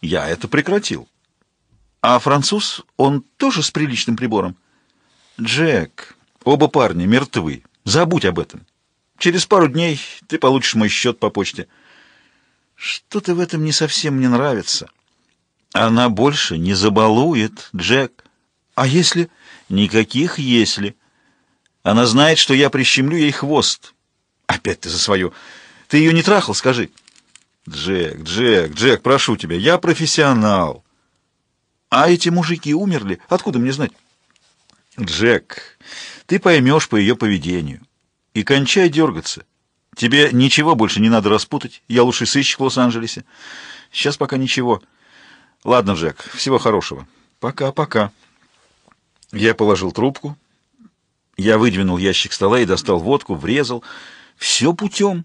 Я это прекратил. А француз, он тоже с приличным прибором? Джек, оба парня мертвы. Забудь об этом. Через пару дней ты получишь мой счет по почте. Что-то в этом не совсем мне нравится. Она больше не забалует, Джек. А если... Никаких «если». Она знает, что я прищемлю ей хвост. Опять ты за свою. Ты ее не трахал, скажи. Джек, Джек, Джек, прошу тебя, я профессионал. А эти мужики умерли? Откуда мне знать? Джек, ты поймешь по ее поведению. И кончай дергаться. Тебе ничего больше не надо распутать. Я лучший сыщик в Лос-Анджелесе. Сейчас пока ничего. Ладно, Джек, всего хорошего. Пока-пока. Я положил трубку. Я выдвинул ящик стола и достал водку, врезал. Все путем.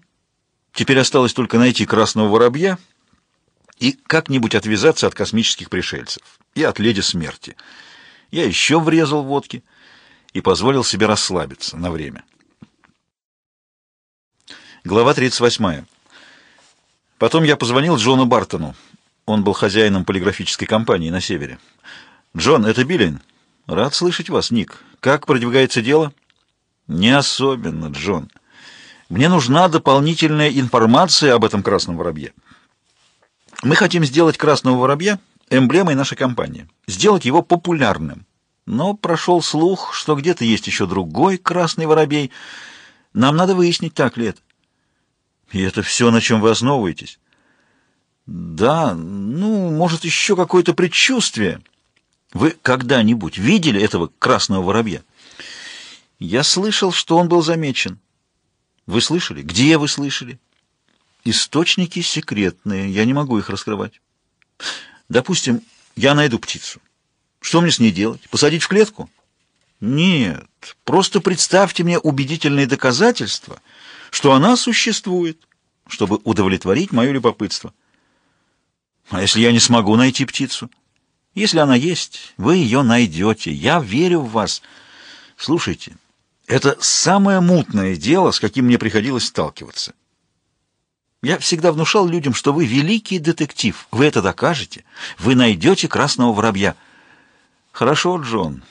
Теперь осталось только найти красного воробья и как-нибудь отвязаться от космических пришельцев и от леди смерти. Я еще врезал водки и позволил себе расслабиться на время. Глава 38. Потом я позвонил Джону Бартону. Он был хозяином полиграфической компании на севере. «Джон, это Биллин?» «Рад слышать вас, Ник. Как продвигается дело?» «Не особенно, Джон. Мне нужна дополнительная информация об этом красном воробье. Мы хотим сделать красного воробья эмблемой нашей компании, сделать его популярным. Но прошел слух, что где-то есть еще другой красный воробей. Нам надо выяснить, так ли это. И это все, на чем вы основываетесь? Да, ну, может, еще какое-то предчувствие. Вы когда-нибудь видели этого красного воробья? Я слышал, что он был замечен. Вы слышали? Где вы слышали? Источники секретные, я не могу их раскрывать. Допустим, я найду птицу. Что мне с ней делать? Посадить в клетку? Нет, просто представьте мне убедительные доказательства, что она существует, чтобы удовлетворить мое любопытство. А если я не смогу найти птицу? Если она есть, вы ее найдете. Я верю в вас. Слушайте, это самое мутное дело, с каким мне приходилось сталкиваться. Я всегда внушал людям, что вы великий детектив. Вы это докажете. Вы найдете красного воробья. Хорошо, Джон,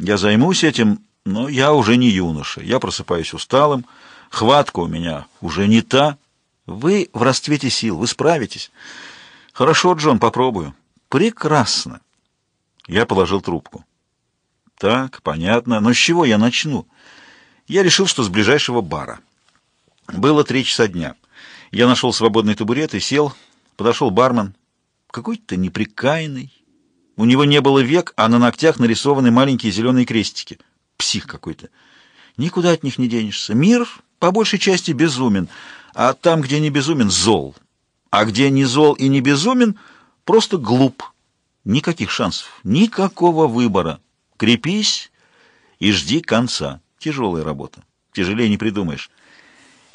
я займусь этим, но я уже не юноша. Я просыпаюсь усталым. Хватка у меня уже не та. Вы в расцвете сил, вы справитесь. Хорошо, Джон, попробую. Прекрасно. Я положил трубку. Так, понятно. Но с чего я начну? Я решил, что с ближайшего бара. Было три часа дня. Я нашел свободный табурет и сел. Подошел бармен. Какой-то неприкаянный. У него не было век, а на ногтях нарисованы маленькие зеленые крестики. Псих какой-то. Никуда от них не денешься. Мир по большей части безумен, а там, где не безумен, зол. А где не зол и не безумен, просто глуп. Никаких шансов, никакого выбора. Крепись и жди конца. Тяжелая работа. Тяжелее не придумаешь.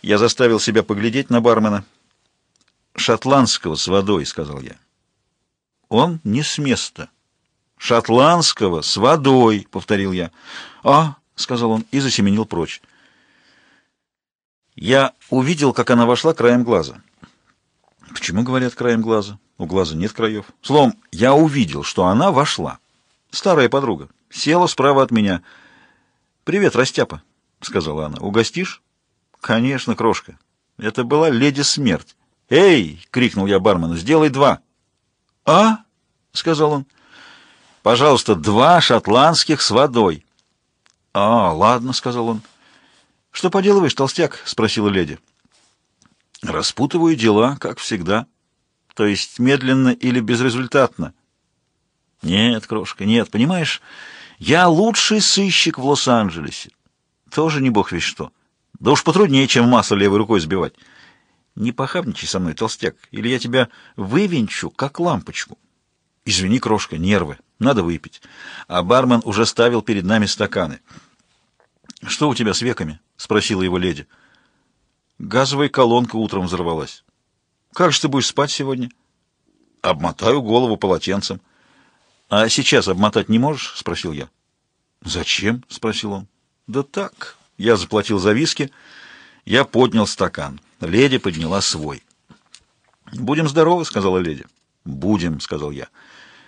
Я заставил себя поглядеть на бармена. «Шотландского с водой», — сказал я. Он не с места. «Шотландского с водой», — повторил я. «А», — сказал он и засеменил прочь. Я увидел, как она вошла краем глаза. Почему говорят краем глаза? У глаза нет краев. Словом, я увидел, что она вошла. Старая подруга. Села справа от меня — «Привет, Растяпа», — сказала она. «Угостишь?» «Конечно, крошка. Это была леди смерть». «Эй!» — крикнул я бармену. «Сделай два». «А?» — сказал он. «Пожалуйста, два шотландских с водой». «А, ладно», — сказал он. «Что поделываешь, толстяк?» — спросила леди. «Распутываю дела, как всегда. То есть медленно или безрезультатно?» «Нет, крошка, нет, понимаешь...» Я лучший сыщик в Лос-Анджелесе. Тоже не бог весь что. Да уж потруднее, чем масло левой рукой сбивать. Не похабничай со мной, толстяк, или я тебя вывинчу, как лампочку. Извини, крошка, нервы. Надо выпить. А бармен уже ставил перед нами стаканы. «Что у тебя с веками?» — спросила его леди. «Газовая колонка утром взорвалась». «Как же ты будешь спать сегодня?» «Обмотаю голову полотенцем». «А сейчас обмотать не можешь?» — спросил я. «Зачем?» — спросил он. «Да так». Я заплатил за виски. Я поднял стакан. Леди подняла свой. «Будем здоровы», — сказала леди. «Будем», — сказал я.